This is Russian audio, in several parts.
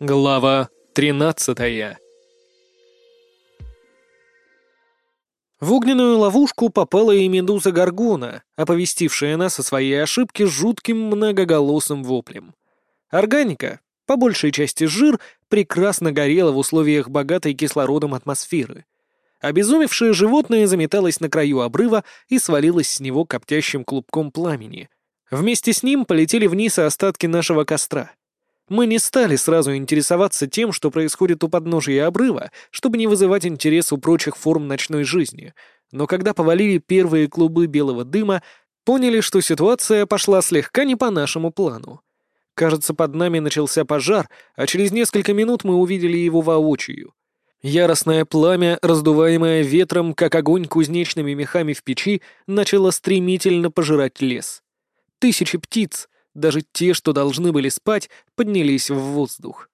Глава тринадцатая В огненную ловушку попала и медуза Гаргона, оповестившая нас о своей ошибке жутким многоголосым воплем. Органика, по большей части жир, прекрасно горела в условиях богатой кислородом атмосферы. Обезумевшее животное заметалось на краю обрыва и свалилось с него коптящим клубком пламени. Вместе с ним полетели вниз остатки нашего костра. Мы не стали сразу интересоваться тем, что происходит у подножия обрыва, чтобы не вызывать интерес у прочих форм ночной жизни, но когда повалили первые клубы белого дыма, поняли, что ситуация пошла слегка не по нашему плану. Кажется, под нами начался пожар, а через несколько минут мы увидели его воочию. Яростное пламя, раздуваемое ветром, как огонь кузнечными мехами в печи, начало стремительно пожирать лес. Тысячи птиц — даже те, что должны были спать, поднялись в воздух.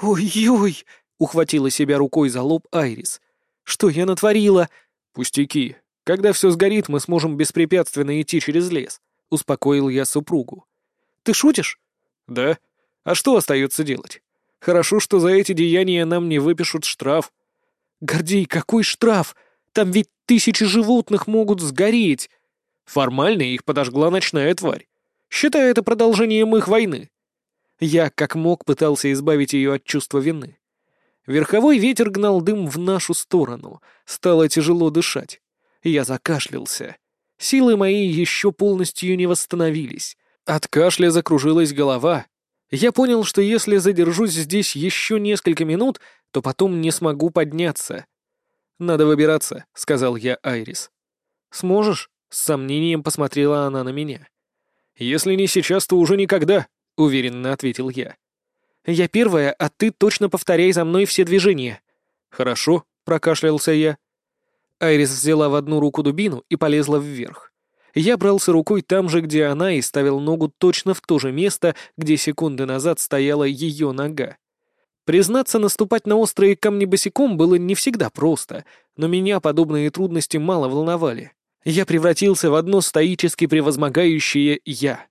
«Ой-ой!» — ухватила себя рукой за лоб Айрис. «Что я натворила?» «Пустяки. Когда все сгорит, мы сможем беспрепятственно идти через лес», — успокоил я супругу. «Ты шутишь?» «Да. А что остается делать? Хорошо, что за эти деяния нам не выпишут штраф». «Гордей, какой штраф? Там ведь тысячи животных могут сгореть!» Формально их подожгла ночная тварь считая это продолжением их войны. Я, как мог, пытался избавить ее от чувства вины. Верховой ветер гнал дым в нашу сторону. Стало тяжело дышать. Я закашлялся. Силы мои еще полностью не восстановились. От кашля закружилась голова. Я понял, что если задержусь здесь еще несколько минут, то потом не смогу подняться. «Надо выбираться», — сказал я Айрис. «Сможешь?» — с сомнением посмотрела она на меня. «Если не сейчас, то уже никогда», — уверенно ответил я. «Я первая, а ты точно повторяй за мной все движения». «Хорошо», — прокашлялся я. Айрис взяла в одну руку дубину и полезла вверх. Я брался рукой там же, где она, и ставил ногу точно в то же место, где секунды назад стояла ее нога. Признаться, наступать на острые камни босиком было не всегда просто, но меня подобные трудности мало волновали. Я превратился в одно стоически превозмогающее «я».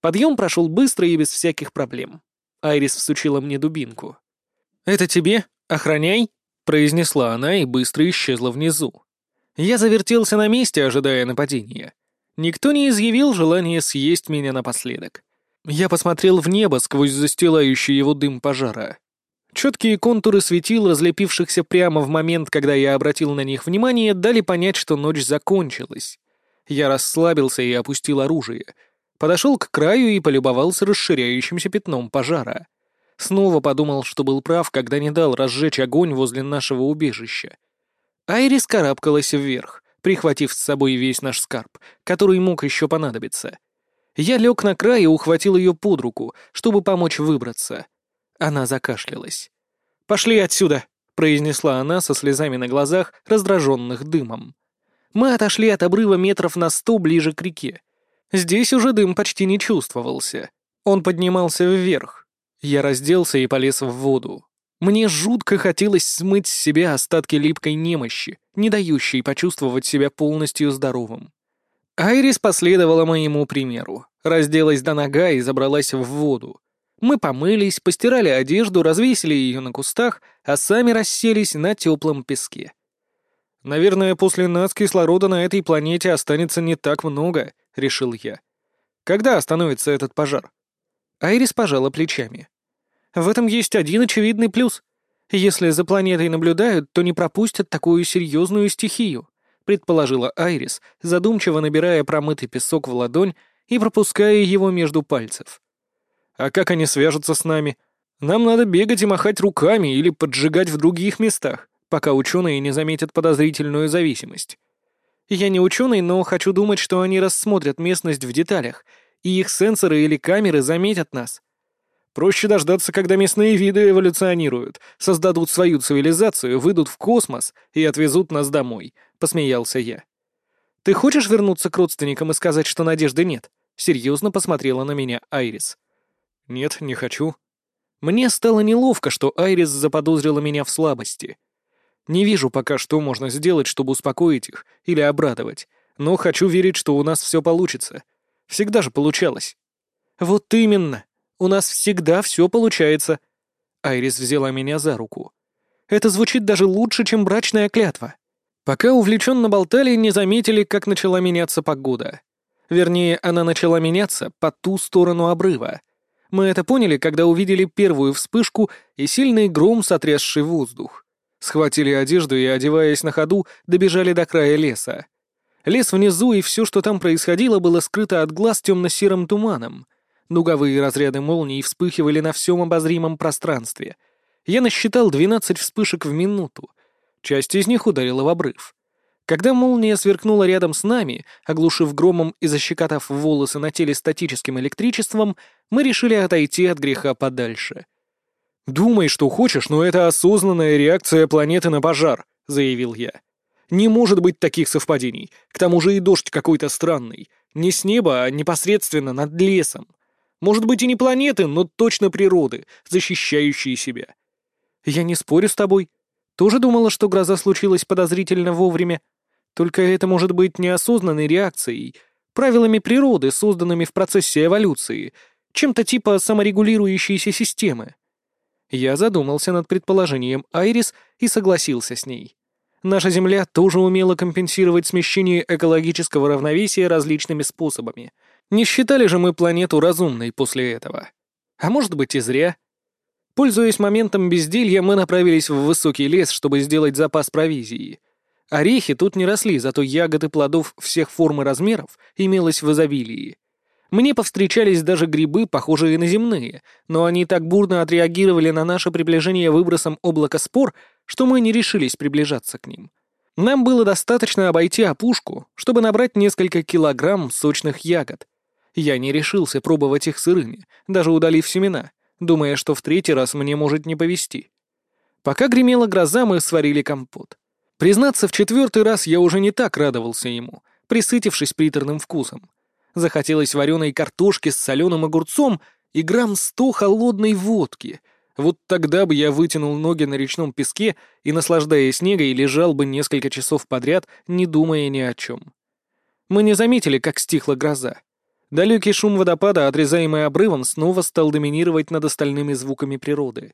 Подъем прошел быстро и без всяких проблем. Айрис всучила мне дубинку. «Это тебе? Охраняй!» — произнесла она и быстро исчезла внизу. Я завертелся на месте, ожидая нападения. Никто не изъявил желания съесть меня напоследок. Я посмотрел в небо сквозь застилающий его дым пожара. Четкие контуры светил, разлепившихся прямо в момент, когда я обратил на них внимание, дали понять, что ночь закончилась. Я расслабился и опустил оружие. Подошел к краю и полюбовался расширяющимся пятном пожара. Снова подумал, что был прав, когда не дал разжечь огонь возле нашего убежища. Айрис карабкалась вверх, прихватив с собой весь наш скарб, который мог еще понадобиться. Я лег на край и ухватил ее под руку, чтобы помочь выбраться — она закашлялась. «Пошли отсюда!» — произнесла она со слезами на глазах, раздраженных дымом. Мы отошли от обрыва метров на сто ближе к реке. Здесь уже дым почти не чувствовался. Он поднимался вверх. Я разделся и полез в воду. Мне жутко хотелось смыть с себя остатки липкой немощи, не дающей почувствовать себя полностью здоровым. Айрис последовала моему примеру, разделась до нога и забралась в воду. Мы помылись, постирали одежду, развесили ее на кустах, а сами расселись на теплом песке. «Наверное, после нас кислорода на этой планете останется не так много», — решил я. «Когда остановится этот пожар?» Айрис пожала плечами. «В этом есть один очевидный плюс. Если за планетой наблюдают, то не пропустят такую серьезную стихию», — предположила Айрис, задумчиво набирая промытый песок в ладонь и пропуская его между пальцев. А как они свяжутся с нами? Нам надо бегать и махать руками или поджигать в других местах, пока ученые не заметят подозрительную зависимость. Я не ученый, но хочу думать, что они рассмотрят местность в деталях, и их сенсоры или камеры заметят нас. Проще дождаться, когда местные виды эволюционируют, создадут свою цивилизацию, выйдут в космос и отвезут нас домой», — посмеялся я. «Ты хочешь вернуться к родственникам и сказать, что надежды нет?» — серьезно посмотрела на меня Айрис. «Нет, не хочу». Мне стало неловко, что Айрис заподозрила меня в слабости. Не вижу пока, что можно сделать, чтобы успокоить их или обрадовать, но хочу верить, что у нас все получится. Всегда же получалось. Вот именно. У нас всегда все получается. Айрис взяла меня за руку. «Это звучит даже лучше, чем брачная клятва». Пока увлеченно болтали, не заметили, как начала меняться погода. Вернее, она начала меняться по ту сторону обрыва. Мы это поняли, когда увидели первую вспышку и сильный гром, сотрясший воздух. Схватили одежду и, одеваясь на ходу, добежали до края леса. Лес внизу и все, что там происходило, было скрыто от глаз темно-серым туманом. Дуговые разряды молний вспыхивали на всем обозримом пространстве. Я насчитал 12 вспышек в минуту. Часть из них ударила в обрыв. Когда молния сверкнула рядом с нами, оглушив громом и защекотав волосы на теле статическим электричеством, мы решили отойти от греха подальше. «Думай, что хочешь, но это осознанная реакция планеты на пожар», — заявил я. «Не может быть таких совпадений. К тому же и дождь какой-то странный. Не с неба, а непосредственно над лесом. Может быть и не планеты, но точно природы, защищающие себя». «Я не спорю с тобой. Тоже думала, что гроза случилась подозрительно вовремя. Только это может быть неосознанной реакцией, правилами природы, созданными в процессе эволюции, чем-то типа саморегулирующейся системы. Я задумался над предположением Айрис и согласился с ней. Наша Земля тоже умела компенсировать смещение экологического равновесия различными способами. Не считали же мы планету разумной после этого. А может быть и зря. Пользуясь моментом безделья, мы направились в высокий лес, чтобы сделать запас провизии. Орехи тут не росли, зато ягоды плодов всех форм и размеров имелось в изобилии. Мне повстречались даже грибы, похожие на земные, но они так бурно отреагировали на наше приближение выбросом облака спор, что мы не решились приближаться к ним. Нам было достаточно обойти опушку, чтобы набрать несколько килограмм сочных ягод. Я не решился пробовать их сырыми, даже удалив семена, думая, что в третий раз мне может не повезти. Пока гремела гроза, мы сварили компот. Признаться, в четвертый раз я уже не так радовался ему, присытившись приторным вкусом. Захотелось вареной картошки с соленым огурцом и грамм сто холодной водки. Вот тогда бы я вытянул ноги на речном песке и, наслаждаясь снегой, лежал бы несколько часов подряд, не думая ни о чем. Мы не заметили, как стихла гроза. Далекий шум водопада, отрезаемый обрывом, снова стал доминировать над остальными звуками природы.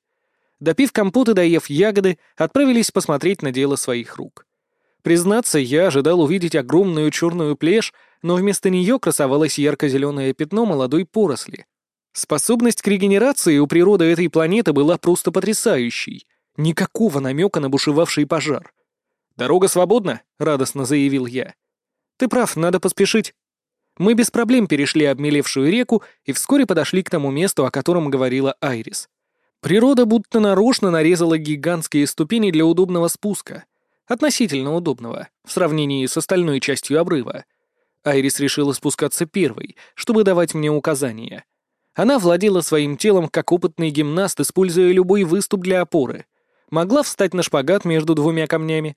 Допив компот и доев ягоды, отправились посмотреть на дело своих рук. Признаться, я ожидал увидеть огромную черную плешь, но вместо нее красовалось ярко-зеленое пятно молодой поросли. Способность к регенерации у природы этой планеты была просто потрясающей. Никакого намека на бушевавший пожар. «Дорога свободна», — радостно заявил я. «Ты прав, надо поспешить». Мы без проблем перешли обмелевшую реку и вскоре подошли к тому месту, о котором говорила Айрис. Природа будто нарочно нарезала гигантские ступени для удобного спуска. Относительно удобного, в сравнении с остальной частью обрыва. Айрис решила спускаться первой, чтобы давать мне указания. Она владела своим телом как опытный гимнаст, используя любой выступ для опоры. Могла встать на шпагат между двумя камнями.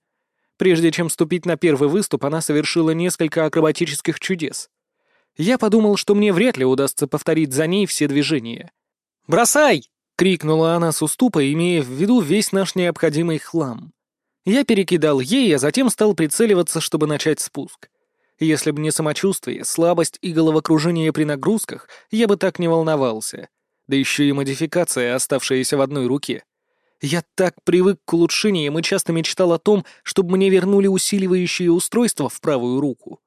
Прежде чем ступить на первый выступ, она совершила несколько акробатических чудес. Я подумал, что мне вряд ли удастся повторить за ней все движения. «Бросай!» — крикнула она с уступа, имея в виду весь наш необходимый хлам. Я перекидал ей, а затем стал прицеливаться, чтобы начать спуск. Если бы не самочувствие, слабость и головокружение при нагрузках, я бы так не волновался. Да еще и модификация, оставшаяся в одной руке. Я так привык к улучшениям и часто мечтал о том, чтобы мне вернули усиливающие устройства в правую руку.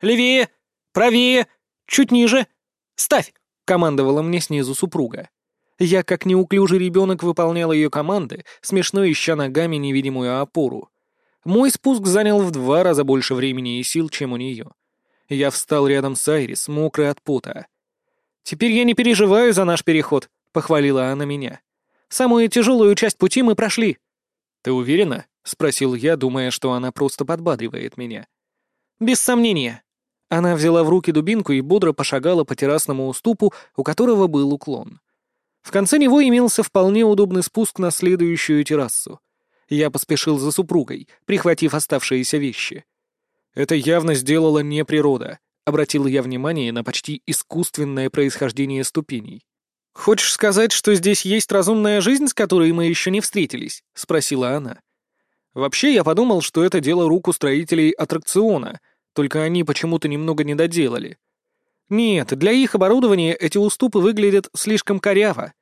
«Левее! Правее! Чуть ниже! Ставь!» — командовала мне снизу супруга. Я, как неуклюжий ребенок, выполнял ее команды, смешно ища ногами невидимую опору. Мой спуск занял в два раза больше времени и сил, чем у нее. Я встал рядом с Айрис, мокрый от пота. «Теперь я не переживаю за наш переход», — похвалила она меня. «Самую тяжелую часть пути мы прошли». «Ты уверена?» — спросил я, думая, что она просто подбадривает меня. «Без сомнения». Она взяла в руки дубинку и бодро пошагала по террасному уступу, у которого был уклон. В конце него имелся вполне удобный спуск на следующую террасу. Я поспешил за супругой, прихватив оставшиеся вещи. Это явно сделала не природа, обратил я внимание на почти искусственное происхождение ступеней. «Хочешь сказать, что здесь есть разумная жизнь, с которой мы еще не встретились?» — спросила она. «Вообще, я подумал, что это дело рук у строителей аттракциона, только они почему-то немного не доделали. Нет, для их оборудования эти уступы выглядят слишком коряво.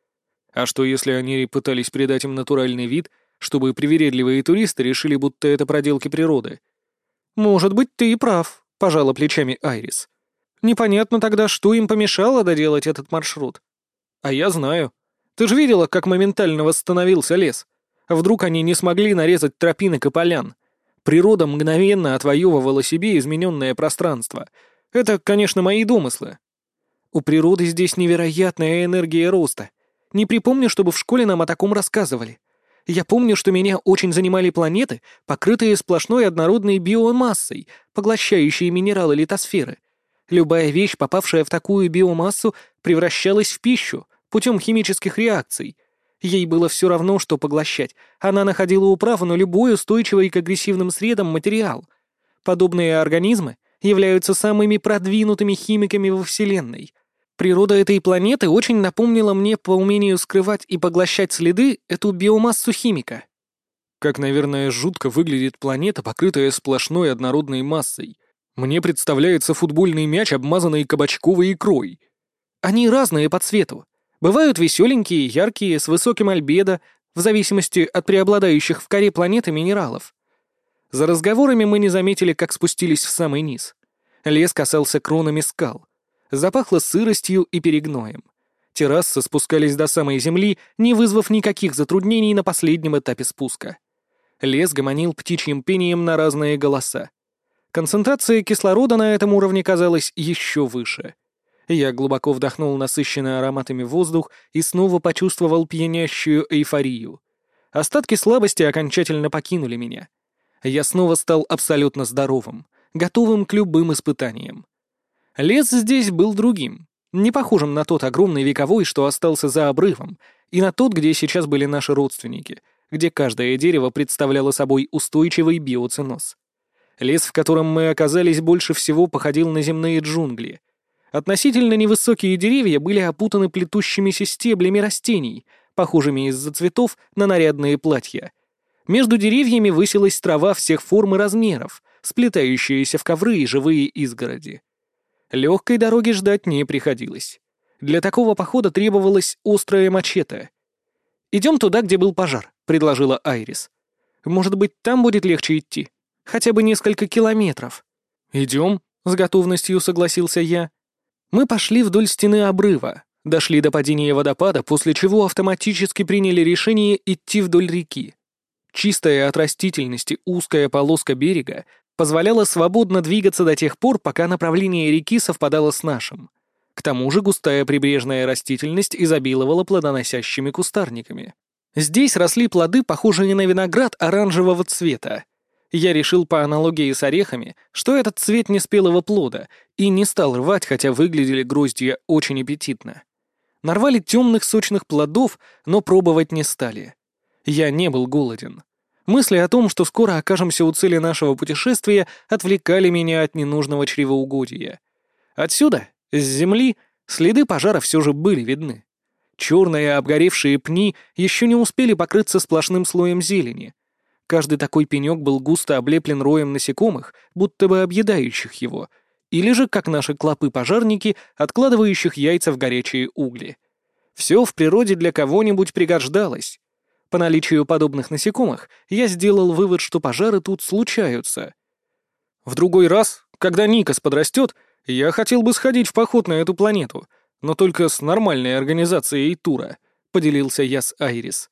А что, если они пытались придать им натуральный вид, чтобы привередливые туристы решили, будто это проделки природы? «Может быть, ты и прав», — пожала плечами Айрис. «Непонятно тогда, что им помешало доделать этот маршрут». «А я знаю. Ты же видела, как моментально восстановился лес. Вдруг они не смогли нарезать тропинок и полян. Природа мгновенно отвоевывала себе измененное пространство. Это, конечно, мои домыслы. У природы здесь невероятная энергия роста. Не припомню, чтобы в школе нам о таком рассказывали. Я помню, что меня очень занимали планеты, покрытые сплошной однородной биомассой, поглощающие минералы литосферы. Любая вещь, попавшая в такую биомассу, превращалась в пищу путем химических реакций. Ей было все равно, что поглощать. Она находила управу на любой устойчивый к агрессивным средам материал. Подобные организмы являются самыми продвинутыми химиками во Вселенной. Природа этой планеты очень напомнила мне по умению скрывать и поглощать следы эту биомассу химика. Как, наверное, жутко выглядит планета, покрытая сплошной однородной массой. Мне представляется футбольный мяч, обмазанный кабачковой икрой. Они разные по цвету. Бывают веселенькие, яркие, с высоким альбедо, в зависимости от преобладающих в коре планеты минералов. За разговорами мы не заметили, как спустились в самый низ. Лес касался кронами скал. Запахло сыростью и перегноем. Террасы спускались до самой земли, не вызвав никаких затруднений на последнем этапе спуска. Лес гомонил птичьим пением на разные голоса. Концентрация кислорода на этом уровне казалась еще выше. Я глубоко вдохнул насыщенный ароматами воздух и снова почувствовал пьянящую эйфорию. Остатки слабости окончательно покинули меня. Я снова стал абсолютно здоровым, готовым к любым испытаниям. Лес здесь был другим, не похожим на тот огромный вековой, что остался за обрывом, и на тот, где сейчас были наши родственники, где каждое дерево представляло собой устойчивый биоценоз. Лес, в котором мы оказались, больше всего походил на земные джунгли. Относительно невысокие деревья были опутаны плетущимися стеблями растений, похожими из-за цветов на нарядные платья. Между деревьями высилась трава всех форм и размеров, сплетающиеся в ковры и живые изгороди. Легкой дороги ждать не приходилось. Для такого похода требовалось острое мачете. «Идем туда, где был пожар», — предложила Айрис. «Может быть, там будет легче идти? Хотя бы несколько километров». «Идем», — с готовностью согласился я. Мы пошли вдоль стены обрыва, дошли до падения водопада, после чего автоматически приняли решение идти вдоль реки. Чистая от растительности узкая полоска берега позволяла свободно двигаться до тех пор, пока направление реки совпадало с нашим. К тому же густая прибрежная растительность изобиловала плодоносящими кустарниками. Здесь росли плоды, похожие на виноград оранжевого цвета. Я решил по аналогии с орехами, что этот цвет неспелого плода, и не стал рвать, хотя выглядели гроздья очень аппетитно. Нарвали темных сочных плодов, но пробовать не стали. Я не был голоден. Мысли о том, что скоро окажемся у цели нашего путешествия, отвлекали меня от ненужного чревоугодия. Отсюда, с земли, следы пожара все же были видны. Черные обгоревшие пни еще не успели покрыться сплошным слоем зелени. Каждый такой пенек был густо облеплен роем насекомых, будто бы объедающих его, или же, как наши клопы-пожарники, откладывающих яйца в горячие угли. Все в природе для кого-нибудь пригождалось. По наличию подобных насекомых я сделал вывод, что пожары тут случаются. В другой раз, когда Никас подрастет, я хотел бы сходить в поход на эту планету, но только с нормальной организацией тура, поделился я с Айрис.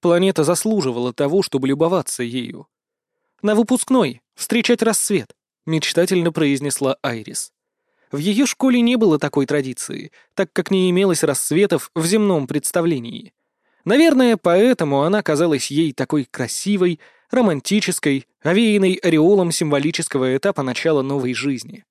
Планета заслуживала того, чтобы любоваться ею. На выпускной, встречать рассвет, мечтательно произнесла Айрис. В ее школе не было такой традиции, так как не имелось рассветов в земном представлении. Наверное, поэтому она казалась ей такой красивой, романтической, овеянной ореолом символического этапа начала новой жизни.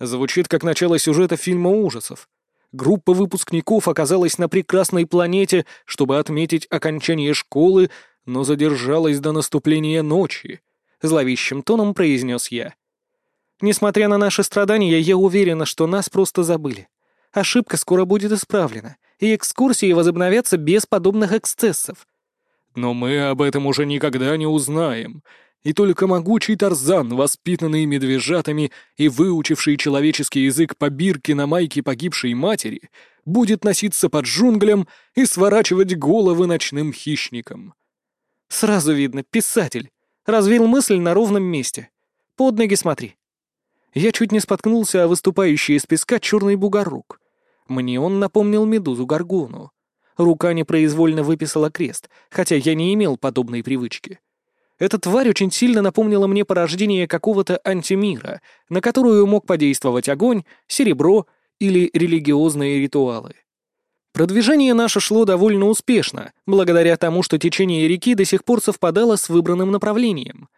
Звучит как начало сюжета фильма ужасов. Группа выпускников оказалась на прекрасной планете, чтобы отметить окончание школы, но задержалась до наступления ночи, — зловещим тоном произнес я. Несмотря на наши страдания, я уверена, что нас просто забыли. Ошибка скоро будет исправлена, и экскурсии возобновятся без подобных эксцессов. Но мы об этом уже никогда не узнаем. И только могучий Тарзан, воспитанный медвежатами и выучивший человеческий язык по бирке на майке погибшей матери, будет носиться под джунглям и сворачивать головы ночным хищникам. Сразу видно, писатель. Развил мысль на ровном месте. Под ноги смотри. Я чуть не споткнулся о выступающий из песка черный бугорок. Мне он напомнил медузу Гаргону. Рука непроизвольно выписала крест, хотя я не имел подобной привычки. Эта тварь очень сильно напомнила мне порождение какого-то антимира, на которую мог подействовать огонь, серебро или религиозные ритуалы. Продвижение наше шло довольно успешно, благодаря тому, что течение реки до сих пор совпадало с выбранным направлением.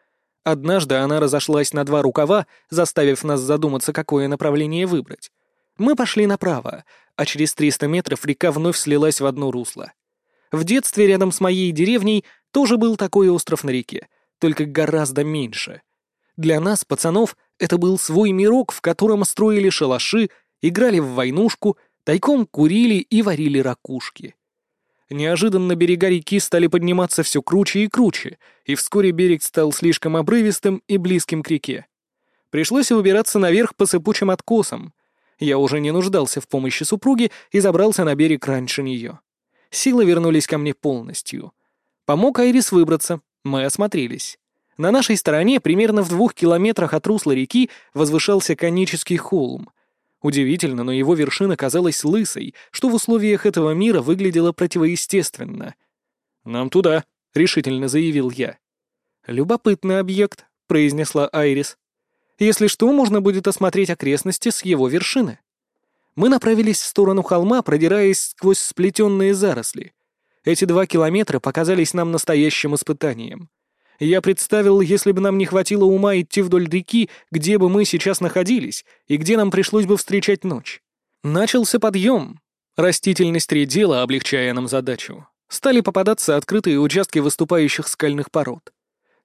Однажды она разошлась на два рукава, заставив нас задуматься, какое направление выбрать. Мы пошли направо, а через 300 метров река вновь слилась в одно русло. В детстве рядом с моей деревней тоже был такой остров на реке, только гораздо меньше. Для нас, пацанов, это был свой мирок, в котором строили шалаши, играли в войнушку, тайком курили и варили ракушки. Неожиданно берега реки стали подниматься все круче и круче, и вскоре берег стал слишком обрывистым и близким к реке. Пришлось выбираться наверх по сыпучим откосам. Я уже не нуждался в помощи супруги и забрался на берег раньше нее. Силы вернулись ко мне полностью. Помог Айрис выбраться, мы осмотрелись. На нашей стороне, примерно в двух километрах от русла реки, возвышался конический холм. Удивительно, но его вершина казалась лысой, что в условиях этого мира выглядело противоестественно. «Нам туда», — решительно заявил я. «Любопытный объект», — произнесла Айрис. «Если что, можно будет осмотреть окрестности с его вершины». Мы направились в сторону холма, продираясь сквозь сплетенные заросли. Эти два километра показались нам настоящим испытанием. Я представил, если бы нам не хватило ума идти вдоль реки, где бы мы сейчас находились, и где нам пришлось бы встречать ночь. Начался подъем. Растительность редела, облегчая нам задачу. Стали попадаться открытые участки выступающих скальных пород.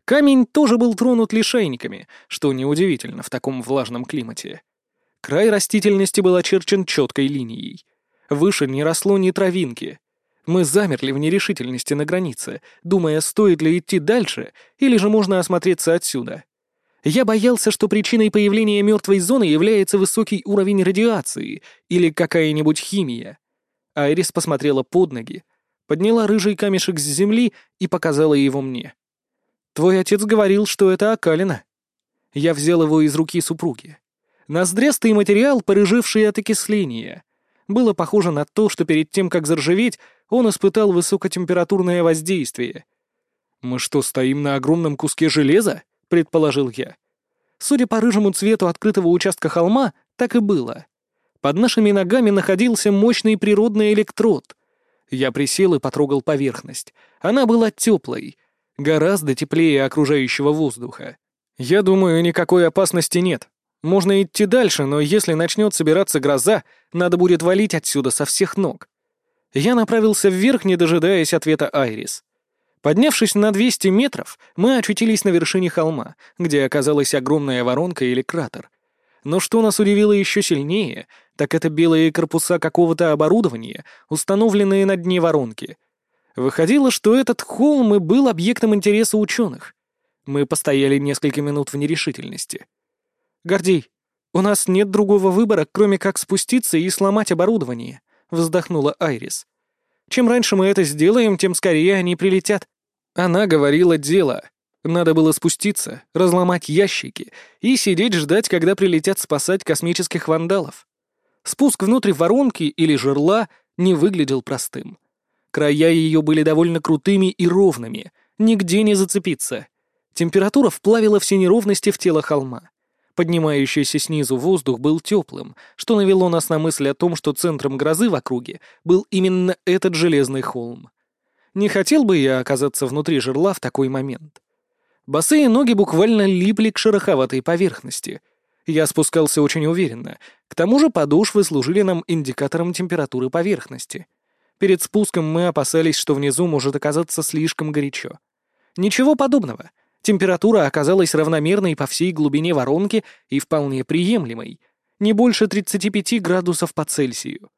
Камень тоже был тронут лишайниками, что неудивительно в таком влажном климате. Край растительности был очерчен четкой линией. Выше не росло ни травинки — мы замерли в нерешительности на границе, думая, стоит ли идти дальше, или же можно осмотреться отсюда. Я боялся, что причиной появления мертвой зоны является высокий уровень радиации или какая-нибудь химия. Айрис посмотрела под ноги, подняла рыжий камешек с земли и показала его мне. «Твой отец говорил, что это окалина». Я взял его из руки супруги. Ноздрястый материал, порыживший от окисления. Было похоже на то, что перед тем, как заржаветь, он испытал высокотемпературное воздействие. «Мы что, стоим на огромном куске железа?» — предположил я. Судя по рыжему цвету открытого участка холма, так и было. Под нашими ногами находился мощный природный электрод. Я присел и потрогал поверхность. Она была теплой, гораздо теплее окружающего воздуха. Я думаю, никакой опасности нет. Можно идти дальше, но если начнет собираться гроза, надо будет валить отсюда со всех ног. Я направился вверх, не дожидаясь ответа Айрис. Поднявшись на 200 метров, мы очутились на вершине холма, где оказалась огромная воронка или кратер. Но что нас удивило еще сильнее, так это белые корпуса какого-то оборудования, установленные на дне воронки. Выходило, что этот холм и был объектом интереса ученых. Мы постояли несколько минут в нерешительности. «Гордей, у нас нет другого выбора, кроме как спуститься и сломать оборудование», — вздохнула Айрис. «Чем раньше мы это сделаем, тем скорее они прилетят». Она говорила дело. Надо было спуститься, разломать ящики и сидеть ждать, когда прилетят спасать космических вандалов. Спуск внутрь воронки или жерла не выглядел простым. Края ее были довольно крутыми и ровными, нигде не зацепиться. Температура вплавила все неровности в тело холма. Поднимающийся снизу воздух был теплым, что навело нас на мысль о том, что центром грозы в округе был именно этот железный холм. Не хотел бы я оказаться внутри жерла в такой момент. Босые ноги буквально липли к шероховатой поверхности. Я спускался очень уверенно. К тому же подошвы служили нам индикатором температуры поверхности. Перед спуском мы опасались, что внизу может оказаться слишком горячо. Ничего подобного — Температура оказалась равномерной по всей глубине воронки и вполне приемлемой, не больше 35 градусов по Цельсию.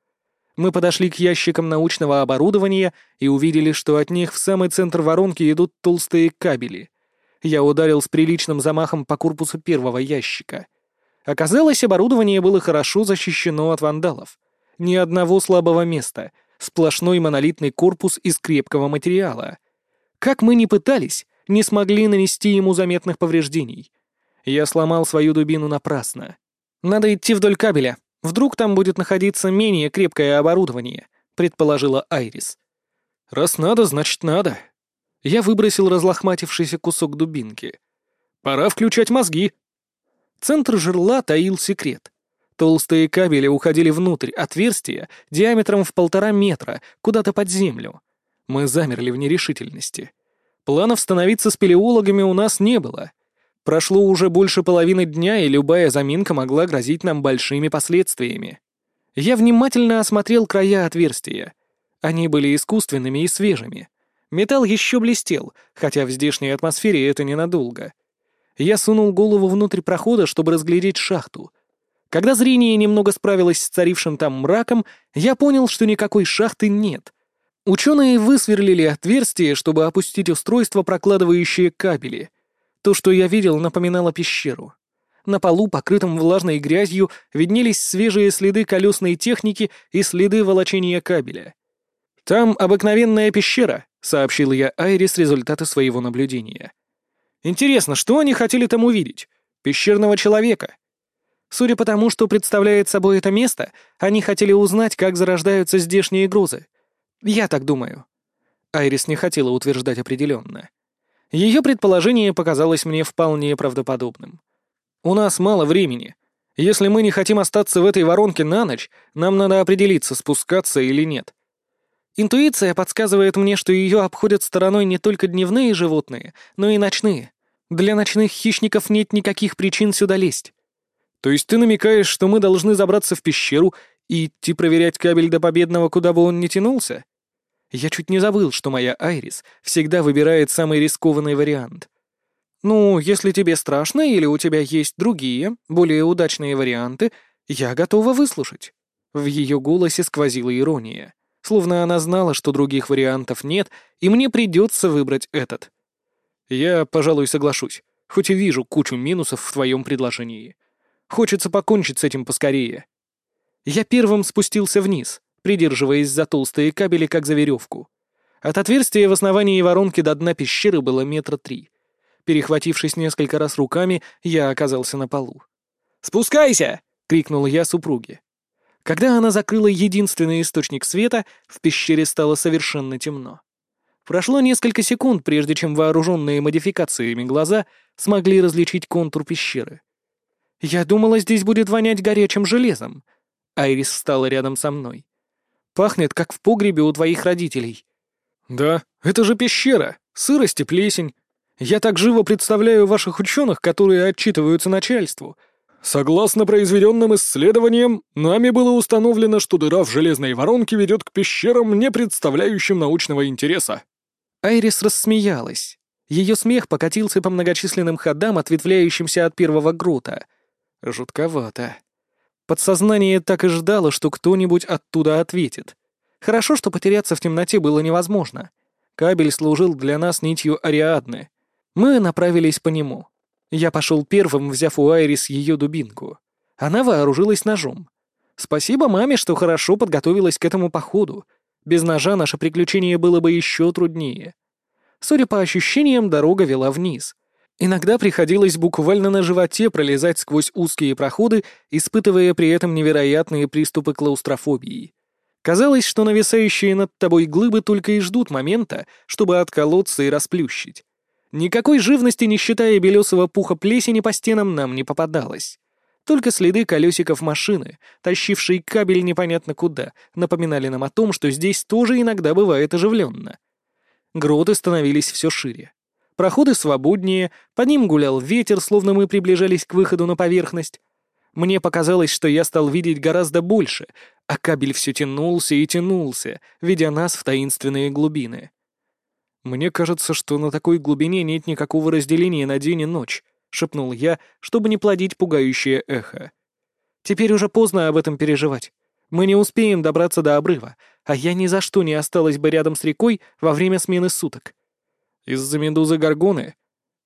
Мы подошли к ящикам научного оборудования и увидели, что от них в самый центр воронки идут толстые кабели. Я ударил с приличным замахом по корпусу первого ящика. Оказалось, оборудование было хорошо защищено от вандалов. Ни одного слабого места. Сплошной монолитный корпус из крепкого материала. Как мы ни пытались, не смогли нанести ему заметных повреждений. Я сломал свою дубину напрасно. Надо идти вдоль кабеля. Вдруг там будет находиться менее крепкое оборудование, предположила Айрис. Раз надо, значит надо. Я выбросил разлохматившийся кусок дубинки. Пора включать мозги. Центр жерла таил секрет. Толстые кабели уходили внутрь отверстия диаметром в полтора метра, куда-то под землю. Мы замерли в нерешительности. Планов становиться спелеологами у нас не было. Прошло уже больше половины дня, и любая заминка могла грозить нам большими последствиями. Я внимательно осмотрел края отверстия. Они были искусственными и свежими. Металл еще блестел, хотя в здешней атмосфере это ненадолго. Я сунул голову внутрь прохода, чтобы разглядеть шахту — когда зрение немного справилось с царившим там мраком, я понял, что никакой шахты нет. Ученые высверлили отверстие, чтобы опустить устройство, прокладывающее кабели. То, что я видел, напоминало пещеру. На полу, покрытом влажной грязью, виднелись свежие следы колесной техники и следы волочения кабеля. «Там обыкновенная пещера», — сообщил я Айрис результаты своего наблюдения. «Интересно, что они хотели там увидеть? Пещерного человека?» Судя по тому, что представляет собой это место, они хотели узнать, как зарождаются здешние грузы. Я так думаю. Айрис не хотела утверждать определенно. Ее предположение показалось мне вполне правдоподобным. У нас мало времени. Если мы не хотим остаться в этой воронке на ночь, нам надо определиться, спускаться или нет. Интуиция подсказывает мне, что ее обходят стороной не только дневные животные, но и ночные. Для ночных хищников нет никаких причин сюда лезть. То есть ты намекаешь, что мы должны забраться в пещеру и идти проверять кабель до победного, куда бы он ни тянулся? Я чуть не забыл, что моя Айрис всегда выбирает самый рискованный вариант. Ну, если тебе страшно или у тебя есть другие, более удачные варианты, я готова выслушать. В ее голосе сквозила ирония, словно она знала, что других вариантов нет, и мне придется выбрать этот. Я, пожалуй, соглашусь, хоть и вижу кучу минусов в твоем предложении. Хочется покончить с этим поскорее. Я первым спустился вниз, придерживаясь за толстые кабели, как за веревку. От отверстия в основании воронки до дна пещеры было метра три. Перехватившись несколько раз руками, я оказался на полу. «Спускайся!» — крикнул я супруге. Когда она закрыла единственный источник света, в пещере стало совершенно темно. Прошло несколько секунд, прежде чем вооруженные модификациями глаза смогли различить контур пещеры — «Я думала, здесь будет вонять горячим железом». Айрис встала рядом со мной. «Пахнет, как в погребе у твоих родителей». «Да, это же пещера, сырость и плесень. Я так живо представляю ваших ученых, которые отчитываются начальству. Согласно произведенным исследованиям, нами было установлено, что дыра в железной воронке ведет к пещерам, не представляющим научного интереса». Айрис рассмеялась. Ее смех покатился по многочисленным ходам, ответвляющимся от первого грота. Жутковато. Подсознание так и ждало, что кто-нибудь оттуда ответит. Хорошо, что потеряться в темноте было невозможно. Кабель служил для нас нитью Ариадны. Мы направились по нему. Я пошел первым, взяв у Айрис ее дубинку. Она вооружилась ножом. Спасибо маме, что хорошо подготовилась к этому походу. Без ножа наше приключение было бы еще труднее. Судя по ощущениям, дорога вела вниз — Иногда приходилось буквально на животе пролезать сквозь узкие проходы, испытывая при этом невероятные приступы клаустрофобии. Казалось, что нависающие над тобой глыбы только и ждут момента, чтобы отколоться и расплющить. Никакой живности, не считая белесого пуха плесени по стенам, нам не попадалось. Только следы колесиков машины, тащившей кабель непонятно куда, напоминали нам о том, что здесь тоже иногда бывает оживленно. Гроты становились все шире. Проходы свободнее, по ним гулял ветер, словно мы приближались к выходу на поверхность. Мне показалось, что я стал видеть гораздо больше, а кабель все тянулся и тянулся, ведя нас в таинственные глубины. «Мне кажется, что на такой глубине нет никакого разделения на день и ночь», — шепнул я, чтобы не плодить пугающее эхо. «Теперь уже поздно об этом переживать. Мы не успеем добраться до обрыва, а я ни за что не осталась бы рядом с рекой во время смены суток. Из-за медузы Гаргоны?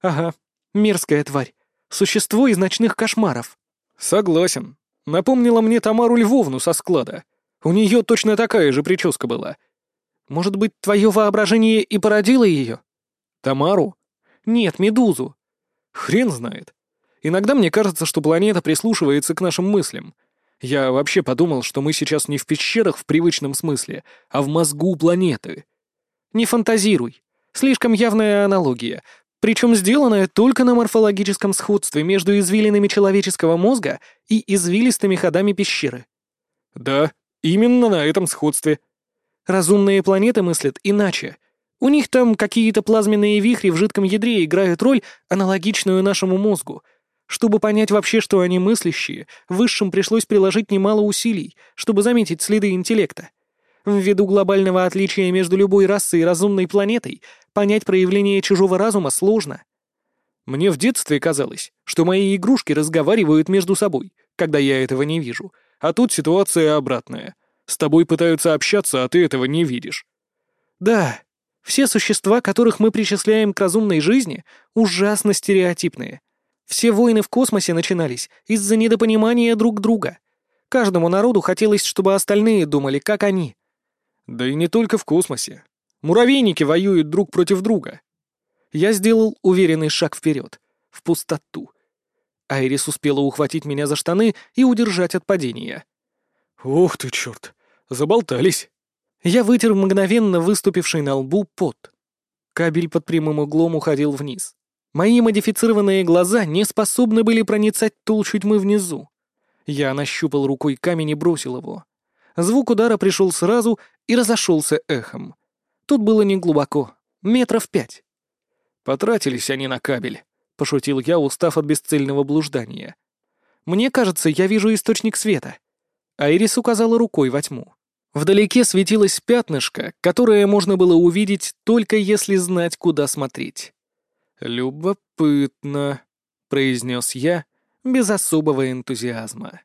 Ага, мерзкая тварь. Существо из ночных кошмаров. Согласен. Напомнила мне Тамару Львовну со склада. У нее точно такая же прическа была. Может быть, твое воображение и породило ее? Тамару? Нет, Медузу. Хрен знает. Иногда мне кажется, что планета прислушивается к нашим мыслям. Я вообще подумал, что мы сейчас не в пещерах в привычном смысле, а в мозгу планеты. Не фантазируй. Слишком явная аналогия, причем сделанная только на морфологическом сходстве между извилинами человеческого мозга и извилистыми ходами пещеры. Да, именно на этом сходстве. Разумные планеты мыслят иначе. У них там какие-то плазменные вихри в жидком ядре играют роль, аналогичную нашему мозгу. Чтобы понять вообще, что они мыслящие, высшим пришлось приложить немало усилий, чтобы заметить следы интеллекта. Ввиду глобального отличия между любой расой и разумной планетой, понять проявление чужого разума сложно. Мне в детстве казалось, что мои игрушки разговаривают между собой, когда я этого не вижу, а тут ситуация обратная. С тобой пытаются общаться, а ты этого не видишь. Да, все существа, которых мы причисляем к разумной жизни, ужасно стереотипные. Все войны в космосе начинались из-за недопонимания друг друга. Каждому народу хотелось, чтобы остальные думали, как они. Да и не только в космосе. Муравейники воюют друг против друга. Я сделал уверенный шаг вперед, в пустоту. Айрис успела ухватить меня за штаны и удержать от падения. «Ух ты, черт! Заболтались!» Я вытер мгновенно выступивший на лбу пот. Кабель под прямым углом уходил вниз. Мои модифицированные глаза не способны были проницать толщу тьмы внизу. Я нащупал рукой камень и бросил его. Звук удара пришел сразу и разошелся эхом. Тут было неглубоко, метров пять. Потратились они на кабель, — пошутил я, устав от бесцельного блуждания. «Мне кажется, я вижу источник света». Айрис указала рукой во тьму. Вдалеке светилось пятнышко, которое можно было увидеть только если знать, куда смотреть. «Любопытно», — произнес я без особого энтузиазма.